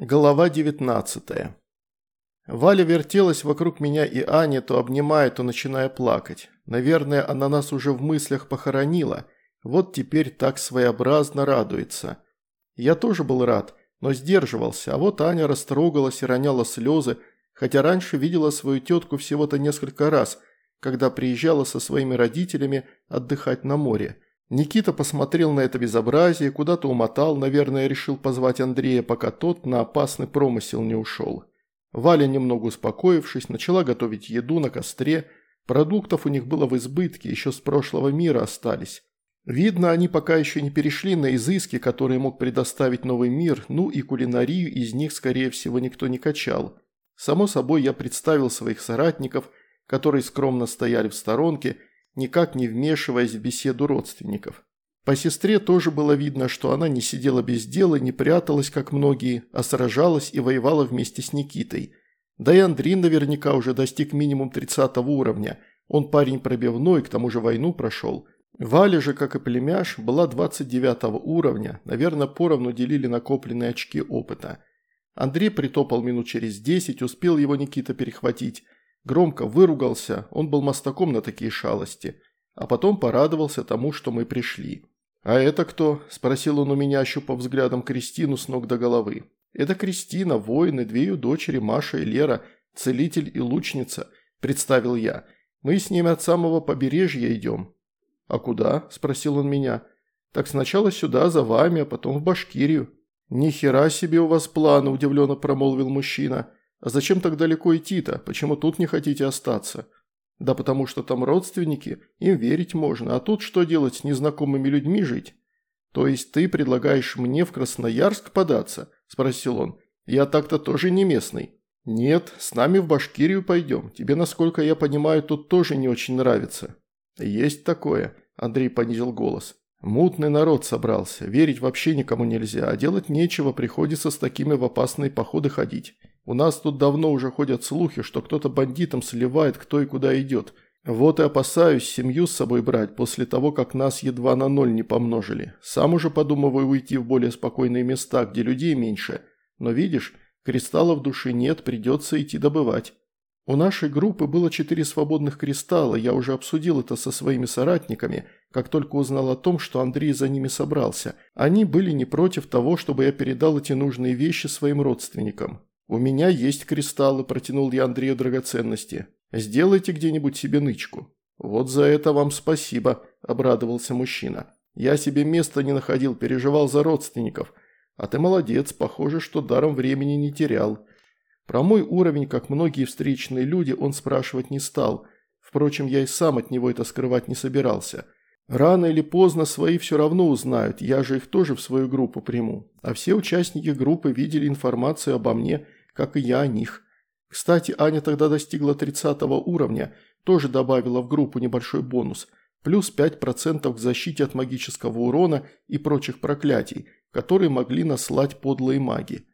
Глава 19 Валя вертелась вокруг меня и Ани, то обнимая, то начиная плакать. Наверное, она нас уже в мыслях похоронила, вот теперь так своеобразно радуется. Я тоже был рад, но сдерживался, а вот Аня растрогалась и роняла слезы, хотя раньше видела свою тетку всего-то несколько раз, когда приезжала со своими родителями отдыхать на море. Никита посмотрел на это безобразие, куда-то умотал, наверное, решил позвать Андрея, пока тот на опасный промысел не ушел. Валя, немного успокоившись, начала готовить еду на костре. Продуктов у них было в избытке, еще с прошлого мира остались. Видно, они пока еще не перешли на изыски, которые мог предоставить новый мир, ну и кулинарию из них, скорее всего, никто не качал. Само собой, я представил своих соратников, которые скромно стояли в сторонке никак не вмешиваясь в беседу родственников. По сестре тоже было видно, что она не сидела без дела, не пряталась, как многие, а сражалась и воевала вместе с Никитой. Да и Андрей наверняка уже достиг минимум 30 уровня. Он парень пробивной, к тому же войну прошел. Валя же, как и племяш, была 29 уровня, наверное, поровну делили накопленные очки опыта. Андрей притопал минут через 10, успел его Никита перехватить – Громко выругался, он был мостаком на такие шалости, а потом порадовался тому, что мы пришли. «А это кто?» – спросил он у меня, ощупав взглядом Кристину с ног до головы. «Это Кристина, воины, две ее дочери, Маша и Лера, целитель и лучница», – представил я. «Мы с ними от самого побережья идем». «А куда?» – спросил он меня. «Так сначала сюда, за вами, а потом в Башкирию». «Ни хера себе у вас планы», – удивленно промолвил мужчина. А зачем так далеко идти-то? Почему тут не хотите остаться? Да потому что там родственники, им верить можно, а тут что делать с незнакомыми людьми жить? То есть ты предлагаешь мне в Красноярск податься? Спросил он. Я так-то тоже не местный. Нет, с нами в Башкирию пойдем. Тебе, насколько я понимаю, тут тоже не очень нравится. Есть такое, Андрей понизил голос. Мутный народ собрался, верить вообще никому нельзя, а делать нечего, приходится с такими в опасные походы ходить. У нас тут давно уже ходят слухи, что кто-то бандитам сливает, кто и куда идет. Вот и опасаюсь семью с собой брать после того, как нас едва на ноль не помножили. Сам уже подумываю уйти в более спокойные места, где людей меньше. Но видишь, кристаллов души нет, придется идти добывать. У нашей группы было четыре свободных кристалла, я уже обсудил это со своими соратниками, как только узнал о том, что Андрей за ними собрался. Они были не против того, чтобы я передал эти нужные вещи своим родственникам. «У меня есть кристаллы», – протянул я Андрею драгоценности. «Сделайте где-нибудь себе нычку». «Вот за это вам спасибо», – обрадовался мужчина. «Я себе места не находил, переживал за родственников. А ты молодец, похоже, что даром времени не терял». Про мой уровень, как многие встречные люди, он спрашивать не стал. Впрочем, я и сам от него это скрывать не собирался. Рано или поздно свои все равно узнают, я же их тоже в свою группу приму. А все участники группы видели информацию обо мне – как и я о них. Кстати, Аня тогда достигла 30 уровня, тоже добавила в группу небольшой бонус, плюс 5% к защите от магического урона и прочих проклятий, которые могли наслать подлые маги.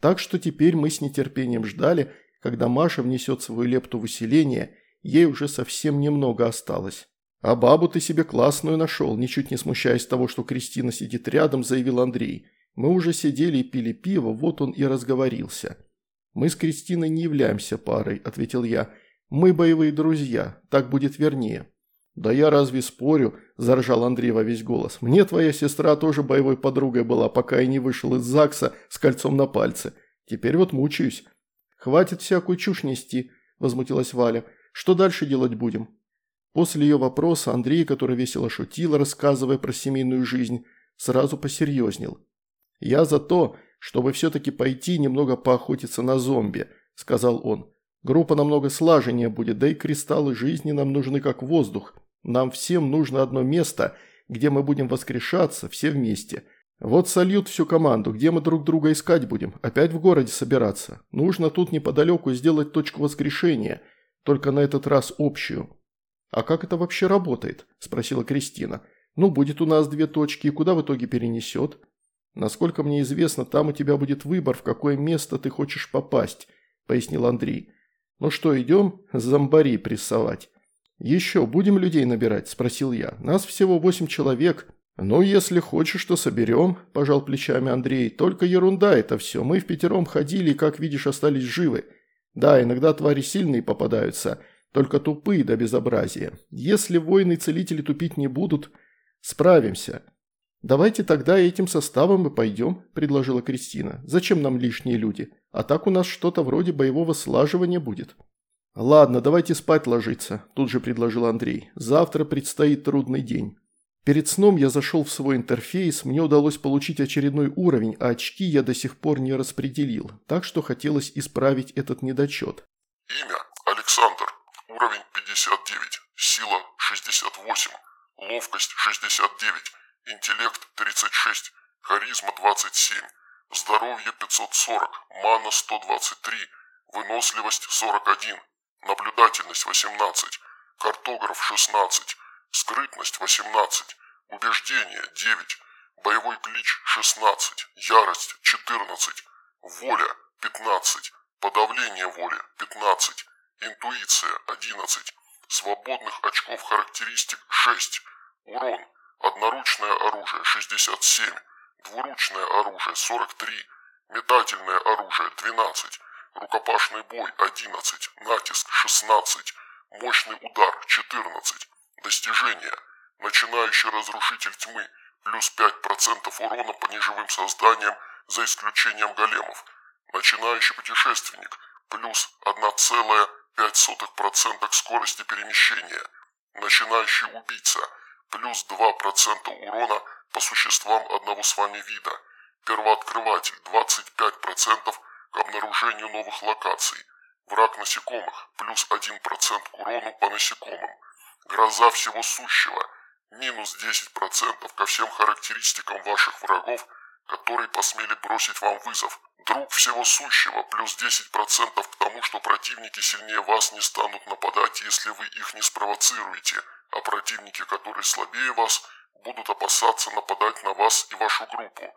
Так что теперь мы с нетерпением ждали, когда Маша внесет свою лепту в усиление, ей уже совсем немного осталось. «А бабу ты себе классную нашел», ничуть не смущаясь того, что Кристина сидит рядом, заявил Андрей. «Мы уже сидели и пили пиво, вот он и разговорился». «Мы с Кристиной не являемся парой», – ответил я. «Мы боевые друзья, так будет вернее». «Да я разве спорю?» – заржал Андрей во весь голос. «Мне твоя сестра тоже боевой подругой была, пока я не вышел из ЗАГСа с кольцом на пальце. Теперь вот мучаюсь». «Хватит всякую чушь нести», – возмутилась Валя. «Что дальше делать будем?» После ее вопроса Андрей, который весело шутил, рассказывая про семейную жизнь, сразу посерьезнел. «Я за то, чтобы все-таки пойти немного поохотиться на зомби», – сказал он. «Группа намного слаженнее будет, да и кристаллы жизни нам нужны как воздух. Нам всем нужно одно место, где мы будем воскрешаться все вместе. Вот сольют всю команду, где мы друг друга искать будем, опять в городе собираться. Нужно тут неподалеку сделать точку воскрешения, только на этот раз общую». «А как это вообще работает?» – спросила Кристина. «Ну, будет у нас две точки, и куда в итоге перенесет?» «Насколько мне известно, там у тебя будет выбор, в какое место ты хочешь попасть», – пояснил Андрей. «Ну что, идем зомбари прессовать?» «Еще будем людей набирать?» – спросил я. «Нас всего восемь человек. «Ну, если хочешь, то соберем», – пожал плечами Андрей. «Только ерунда это все. Мы в пятером ходили и, как видишь, остались живы. Да, иногда твари сильные попадаются, только тупые до безобразия. Если воины-целители тупить не будут, справимся». «Давайте тогда этим составом и пойдем», – предложила Кристина. «Зачем нам лишние люди? А так у нас что-то вроде боевого слаживания будет». «Ладно, давайте спать ложиться», – тут же предложил Андрей. «Завтра предстоит трудный день». Перед сном я зашел в свой интерфейс, мне удалось получить очередной уровень, а очки я до сих пор не распределил, так что хотелось исправить этот недочет. Имя – Александр, уровень 59, сила – 68, ловкость – 69, интеллект – 36, харизма – 27, здоровье – 540, мана – 123, выносливость – 41, наблюдательность – 18, картограф – 16, скрытность – 18, убеждение – 9, боевой клич – 16, ярость – 14, воля – 15, подавление воли – 15, интуиция – 11, свободных очков характеристик – 6, урон, одноручное оружие – 67, двуручное оружие – 43, метательное оружие – 12, рукопашный бой – 11, натиск – 16, мощный удар – 14, Достижение. Начинающий разрушитель тьмы. Плюс 5% урона по неживым созданиям, за исключением големов. Начинающий путешественник. Плюс 1,5% к скорости перемещения. Начинающий убийца. Плюс 2% урона по существам одного с вами вида. Первооткрыватель. 25% к обнаружению новых локаций. Враг насекомых. Плюс 1% к урону по насекомым. Гроза всего сущего. Минус 10% ко всем характеристикам ваших врагов, которые посмели бросить вам вызов. Друг всего сущего, плюс 10% к тому, что противники сильнее вас не станут нападать, если вы их не спровоцируете, а противники, которые слабее вас, будут опасаться нападать на вас и вашу группу.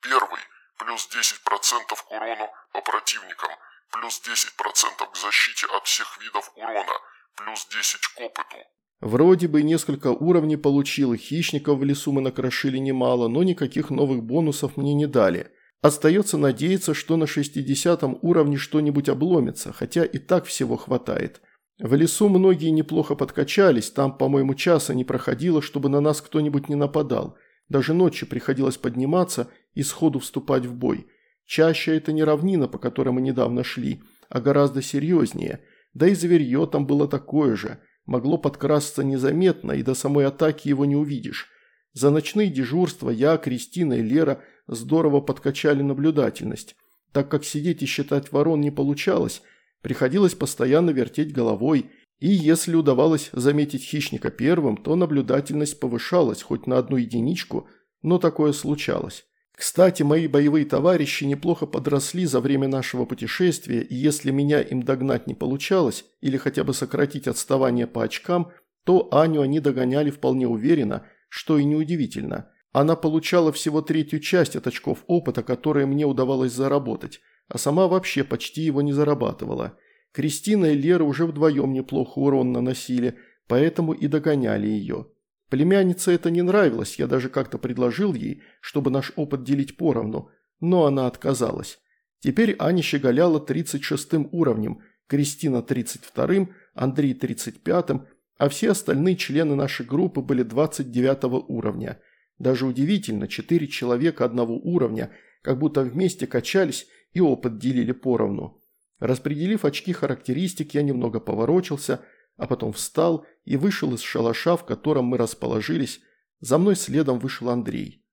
Первый – плюс 10% к урону по противникам, плюс 10% к защите от всех видов урона, плюс 10 к опыту. Вроде бы несколько уровней получил, хищников в лесу мы накрошили немало, но никаких новых бонусов мне не дали. Остается надеяться, что на 60 уровне что-нибудь обломится, хотя и так всего хватает. В лесу многие неплохо подкачались, там, по-моему, часа не проходило, чтобы на нас кто-нибудь не нападал. Даже ночью приходилось подниматься и сходу вступать в бой. Чаще это не равнина, по которой мы недавно шли, а гораздо серьезнее. Да и зверье там было такое же – могло подкрасться незаметно, и до самой атаки его не увидишь. За ночные дежурства я, Кристина и Лера здорово подкачали наблюдательность. Так как сидеть и считать ворон не получалось, приходилось постоянно вертеть головой, и если удавалось заметить хищника первым, то наблюдательность повышалась хоть на одну единичку, но такое случалось. Кстати, мои боевые товарищи неплохо подросли за время нашего путешествия, и если меня им догнать не получалось, или хотя бы сократить отставание по очкам, то Аню они догоняли вполне уверенно, что и неудивительно. Она получала всего третью часть от очков опыта, которые мне удавалось заработать, а сама вообще почти его не зарабатывала. Кристина и Лера уже вдвоем неплохо урон наносили, поэтому и догоняли ее. Племяннице это не нравилось, я даже как-то предложил ей, чтобы наш опыт делить поровну, но она отказалась. Теперь Аня щеголяла 36 уровнем, Кристина 32-м, Андрей 35-м, а все остальные члены нашей группы были 29 уровня. Даже удивительно, четыре человека одного уровня, как будто вместе качались и опыт делили поровну. Распределив очки характеристик, я немного поворочился – а потом встал и вышел из шалаша, в котором мы расположились. За мной следом вышел Андрей.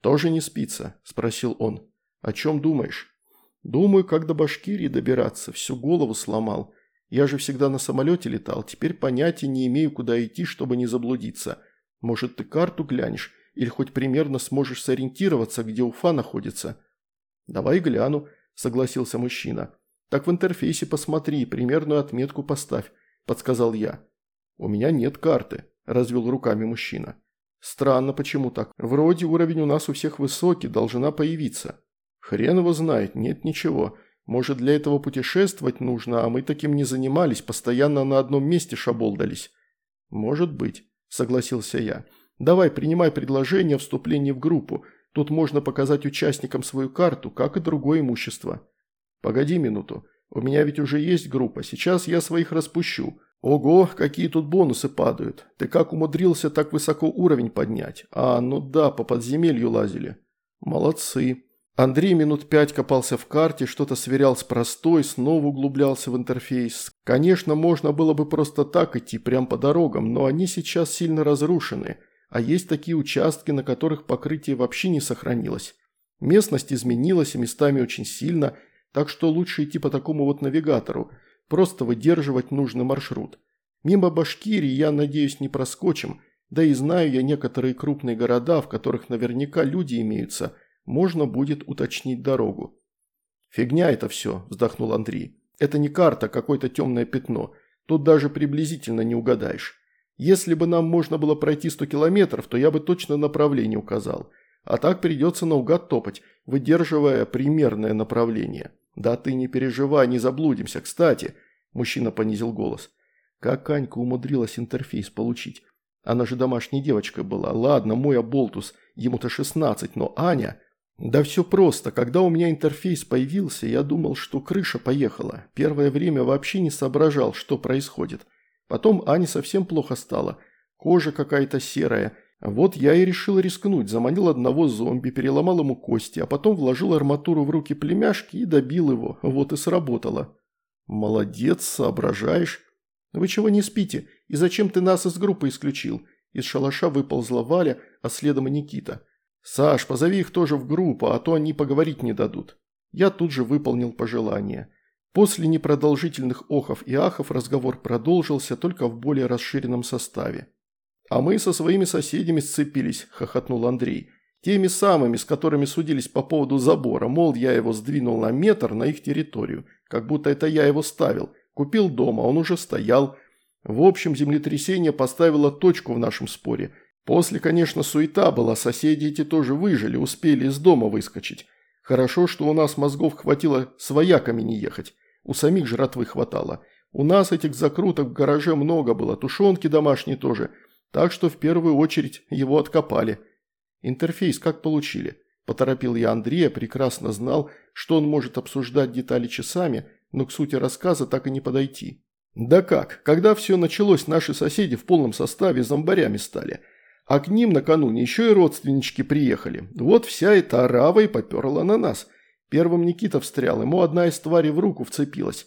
«Тоже не спится?» – спросил он. «О чем думаешь?» «Думаю, как до Башкирии добираться. Всю голову сломал. Я же всегда на самолете летал. Теперь понятия не имею, куда идти, чтобы не заблудиться. Может, ты карту глянешь? Или хоть примерно сможешь сориентироваться, где Уфа находится?» «Давай гляну», – согласился мужчина. «Так в интерфейсе посмотри, примерную отметку поставь. – подсказал я. «У меня нет карты», – развел руками мужчина. «Странно, почему так? Вроде уровень у нас у всех высокий, должна появиться». «Хрен его знает, нет ничего. Может, для этого путешествовать нужно, а мы таким не занимались, постоянно на одном месте шаболдались». «Может быть», – согласился я. Давай, принимай предложение о вступлении в группу. Тут можно показать участникам свою карту, как и другое имущество. Погоди минуту. У меня ведь уже есть группа, сейчас я своих распущу. Ого, какие тут бонусы падают. Ты как умудрился так высоко уровень поднять? А, ну да, по подземелью лазили. Молодцы. Андрей минут пять копался в карте, что-то сверял с простой, снова углублялся в интерфейс. Конечно, можно было бы просто так идти, прям по дорогам, но они сейчас сильно разрушены, а есть такие участки, на которых покрытие вообще не сохранилось. Местность изменилась и местами очень сильно, так что лучше идти по такому вот навигатору, просто выдерживать нужный маршрут. Мимо Башкирии я, надеюсь, не проскочим, да и знаю я некоторые крупные города, в которых наверняка люди имеются – можно будет уточнить дорогу. «Фигня это все», – вздохнул Андрей. «Это не карта, какое-то темное пятно. Тут даже приблизительно не угадаешь. Если бы нам можно было пройти 100 километров, то я бы точно направление указал. А так придется наугад топать, выдерживая примерное направление. Да ты не переживай, не заблудимся. Кстати, мужчина понизил голос. Как Анька умудрилась интерфейс получить? Она же домашней девочкой была. Ладно, мой оболтус, ему-то 16, но Аня... Да все просто. Когда у меня интерфейс появился, я думал, что крыша поехала. Первое время вообще не соображал, что происходит. Потом Ане совсем плохо стало. Кожа какая-то серая. Вот я и решил рискнуть. Заманил одного зомби, переломал ему кости, а потом вложил арматуру в руки племяшки и добил его. Вот и сработало. Молодец, соображаешь. Вы чего не спите? И зачем ты нас из группы исключил? Из шалаша выползла Валя, а следом и Никита. «Саш, позови их тоже в группу, а то они поговорить не дадут». Я тут же выполнил пожелание. После непродолжительных охов и ахов разговор продолжился, только в более расширенном составе. «А мы со своими соседями сцепились», – хохотнул Андрей. «Теми самыми, с которыми судились по поводу забора, мол, я его сдвинул на метр на их территорию, как будто это я его ставил. Купил дома, он уже стоял. В общем, землетрясение поставило точку в нашем споре – После, конечно, суета была, соседи эти тоже выжили, успели из дома выскочить. Хорошо, что у нас мозгов хватило свояками не ехать. У самих жратвы хватало. У нас этих закруток в гараже много было, тушенки домашние тоже. Так что в первую очередь его откопали. Интерфейс как получили? Поторопил я Андрея, прекрасно знал, что он может обсуждать детали часами, но к сути рассказа так и не подойти. Да как, когда все началось, наши соседи в полном составе зомбарями стали – а к ним накануне еще и родственнички приехали. Вот вся эта орава и поперла на нас. Первым Никита встрял, ему одна из тварей в руку вцепилась.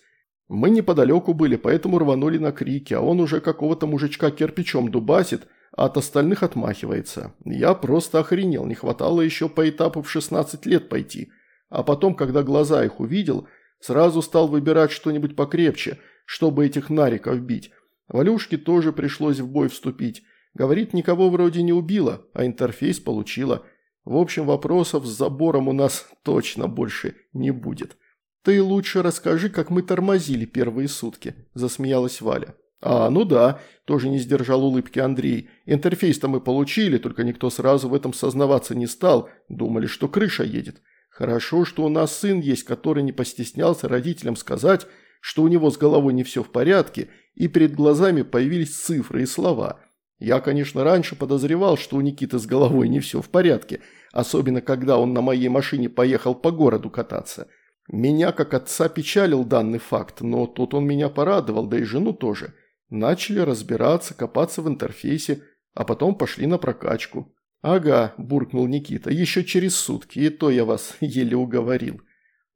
Мы неподалеку были, поэтому рванули на крики, а он уже какого-то мужичка кирпичом дубасит, а от остальных отмахивается. Я просто охренел, не хватало еще по этапу в 16 лет пойти. А потом, когда глаза их увидел, сразу стал выбирать что-нибудь покрепче, чтобы этих нариков бить. Валюшке тоже пришлось в бой вступить. Говорит, никого вроде не убила, а интерфейс получила. В общем, вопросов с забором у нас точно больше не будет. «Ты лучше расскажи, как мы тормозили первые сутки», – засмеялась Валя. «А, ну да», – тоже не сдержал улыбки Андрей. «Интерфейс-то мы получили, только никто сразу в этом сознаваться не стал. Думали, что крыша едет. Хорошо, что у нас сын есть, который не постеснялся родителям сказать, что у него с головой не все в порядке, и перед глазами появились цифры и слова. Я, конечно, раньше подозревал, что у Никиты с головой не все в порядке, особенно когда он на моей машине поехал по городу кататься. Меня как отца печалил данный факт, но тут он меня порадовал, да и жену тоже. Начали разбираться, копаться в интерфейсе, а потом пошли на прокачку. «Ага», – буркнул Никита, – «еще через сутки, и то я вас еле уговорил».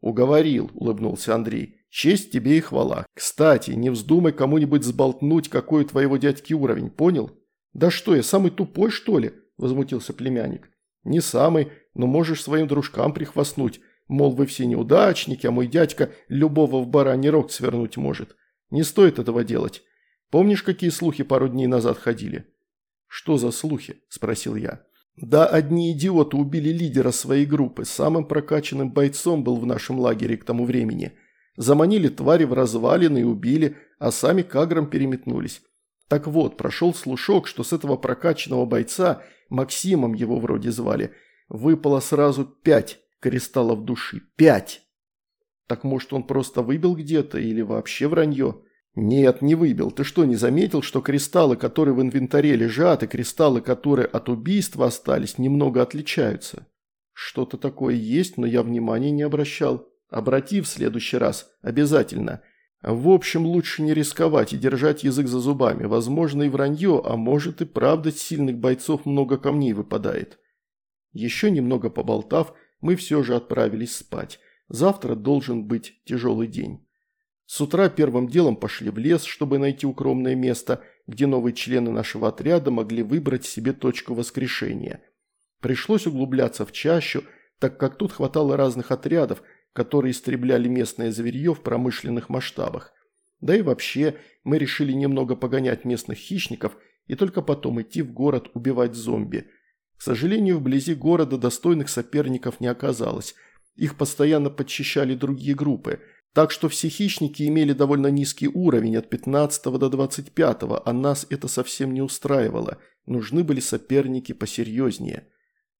«Уговорил», – улыбнулся Андрей. «Честь тебе и хвала. Кстати, не вздумай кому-нибудь сболтнуть, какой у твоего дядьки уровень, понял?» «Да что, я самый тупой, что ли?» – возмутился племянник. «Не самый, но можешь своим дружкам прихвастнуть. Мол, вы все неудачники, а мой дядька любого в бараний рог свернуть может. Не стоит этого делать. Помнишь, какие слухи пару дней назад ходили?» «Что за слухи?» – спросил я. «Да одни идиоты убили лидера своей группы, самым прокачанным бойцом был в нашем лагере к тому времени. Заманили твари в развалины и убили, а сами к аграм переметнулись. Так вот, прошел слушок, что с этого прокачанного бойца, Максимом его вроде звали, выпало сразу пять кристаллов души. Пять! Так может он просто выбил где-то или вообще вранье? «Нет, не выбил. Ты что, не заметил, что кристаллы, которые в инвентаре лежат, и кристаллы, которые от убийства остались, немного отличаются?» «Что-то такое есть, но я внимания не обращал. Обрати в следующий раз. Обязательно. В общем, лучше не рисковать и держать язык за зубами. Возможно и вранье, а может и правда с сильных бойцов много камней выпадает». Еще немного поболтав, мы все же отправились спать. Завтра должен быть тяжелый день. С утра первым делом пошли в лес, чтобы найти укромное место, где новые члены нашего отряда могли выбрать себе точку воскрешения. Пришлось углубляться в чащу, так как тут хватало разных отрядов, которые истребляли местное зверье в промышленных масштабах. Да и вообще, мы решили немного погонять местных хищников и только потом идти в город убивать зомби. К сожалению, вблизи города достойных соперников не оказалось. Их постоянно подчищали другие группы – так что все хищники имели довольно низкий уровень от 15 до 25, а нас это совсем не устраивало. Нужны были соперники посерьезнее.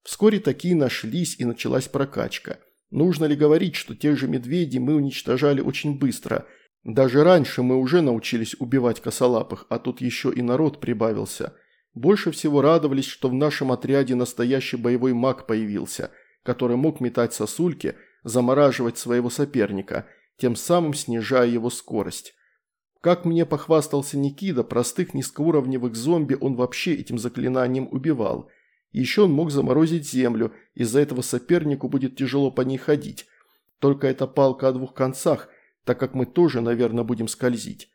Вскоре такие нашлись и началась прокачка. Нужно ли говорить, что тех же медведей мы уничтожали очень быстро. Даже раньше мы уже научились убивать косолапых, а тут еще и народ прибавился. Больше всего радовались, что в нашем отряде настоящий боевой маг появился, который мог метать сосульки, замораживать своего соперника – тем самым снижая его скорость. Как мне похвастался Никита, простых низкоуровневых зомби он вообще этим заклинанием убивал. Еще он мог заморозить землю, из-за этого сопернику будет тяжело по ней ходить. Только это палка о двух концах, так как мы тоже, наверное, будем скользить.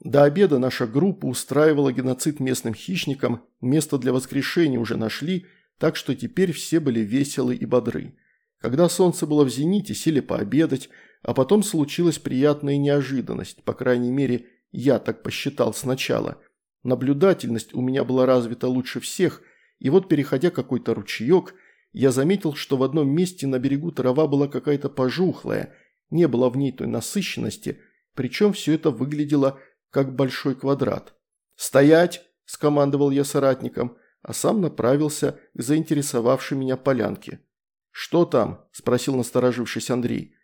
До обеда наша группа устраивала геноцид местным хищникам, место для воскрешения уже нашли, так что теперь все были веселы и бодры. Когда солнце было в зените, сели пообедать, а потом случилась приятная неожиданность, по крайней мере, я так посчитал сначала. Наблюдательность у меня была развита лучше всех, и вот переходя какой-то ручеек, я заметил, что в одном месте на берегу трава была какая-то пожухлая, не было в ней той насыщенности, причем все это выглядело как большой квадрат. «Стоять!» – скомандовал я соратникам, а сам направился к заинтересовавшей меня полянке. «Что там?» – спросил насторожившись Андрей.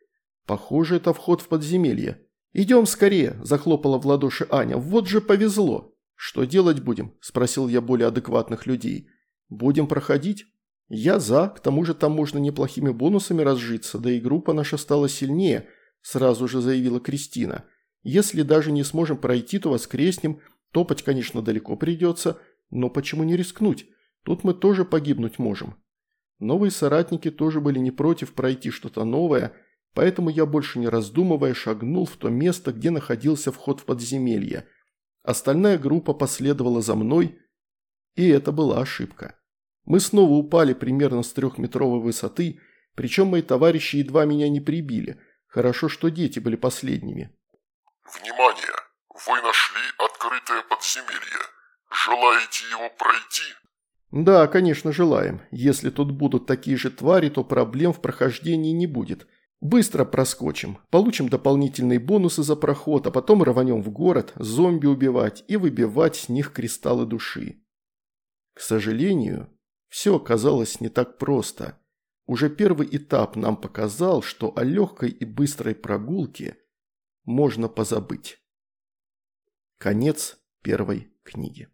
Похоже, это вход в подземелье. «Идем скорее», – захлопала в ладоши Аня. «Вот же повезло». «Что делать будем?» – спросил я более адекватных людей. «Будем проходить?» «Я за, к тому же там можно неплохими бонусами разжиться, да и группа наша стала сильнее», – сразу же заявила Кристина. «Если даже не сможем пройти, то воскреснем. Топать, конечно, далеко придется, но почему не рискнуть? Тут мы тоже погибнуть можем». Новые соратники тоже были не против пройти что-то новое – Поэтому я больше не раздумывая шагнул в то место, где находился вход в подземелье. Остальная группа последовала за мной, и это была ошибка. Мы снова упали примерно с трехметровой высоты, причем мои товарищи едва меня не прибили. Хорошо, что дети были последними. «Внимание! Вы нашли открытое подземелье. Желаете его пройти?» «Да, конечно, желаем. Если тут будут такие же твари, то проблем в прохождении не будет. Быстро проскочим, получим дополнительные бонусы за проход, а потом рванем в город, зомби убивать и выбивать с них кристаллы души. К сожалению, все оказалось не так просто. Уже первый этап нам показал, что о легкой и быстрой прогулке можно позабыть. Конец первой книги.